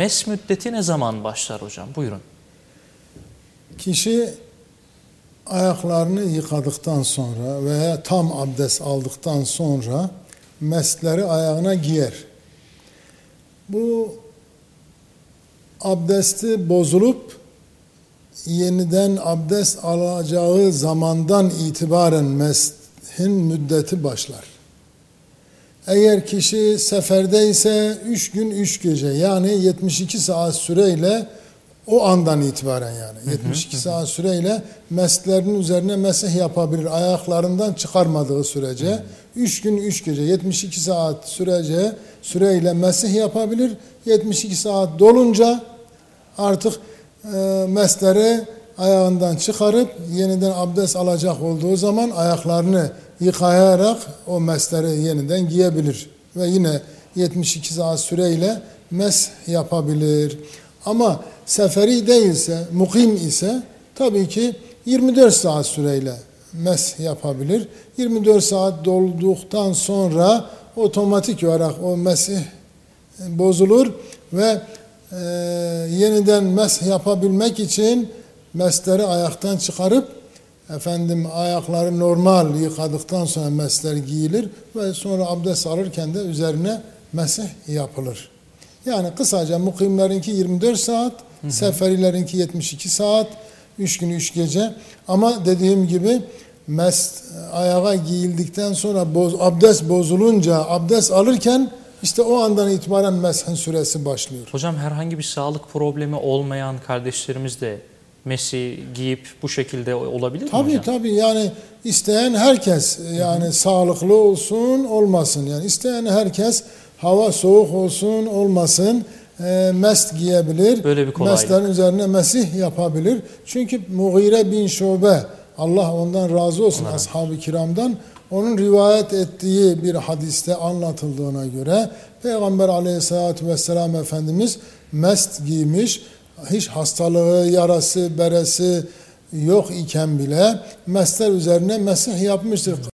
mes müddeti ne zaman başlar hocam? Buyurun. Kişi ayaklarını yıkadıktan sonra veya tam abdest aldıktan sonra mesleri ayağına giyer. Bu abdesti bozulup yeniden abdest alacağı zamandan itibaren meshin müddeti başlar. Eğer kişi seferde ise 3 gün 3 gece yani 72 saat süreyle o andan itibaren yani 72 saat süreyle meslerin üzerine mesih yapabilir ayaklarından çıkarmadığı sürece 3 gün 3 gece 72 saat sürece süreyle mesih yapabilir. 72 saat dolunca artık e, mesleri ayağından çıkarıp yeniden abdest alacak olduğu zaman ayaklarını yıkayarak o mesleri yeniden giyebilir ve yine 72 saat süreyle mes yapabilir. Ama seferi değilse, mukim ise tabii ki 24 saat süreyle mes yapabilir. 24 saat dolduktan sonra otomatik olarak o mesih bozulur ve e, yeniden mes yapabilmek için mesleri ayaktan çıkarıp efendim ayakları normal yıkadıktan sonra mesler giyilir ve sonra abdest alırken de üzerine mesih yapılır. Yani kısaca mukimlerinki 24 saat, hı hı. seferilerinki 72 saat, 3 gün 3 gece. Ama dediğim gibi mes ayağa giyildikten sonra boz, abdest bozulunca abdest alırken işte o andan itibaren meshen süresi başlıyor. Hocam herhangi bir sağlık problemi olmayan kardeşlerimiz de mesi giyip bu şekilde olabilir mi tabii, hocam? Tabii tabii yani isteyen herkes yani Hı-hı. sağlıklı olsun olmasın yani isteyen herkes hava soğuk olsun olmasın e, mest giyebilir. Böyle bir kolaylık. Mestlerin üzerine mesih yapabilir. Çünkü Mughire bin Şube Allah ondan razı olsun Allah ashab-ı kiramdan onun rivayet ettiği bir hadiste anlatıldığına göre Peygamber aleyhissalatü vesselam Efendimiz mest giymiş hiç hastalığı, yarası, beresi yok iken bile mesler üzerine mesih yapmıştır.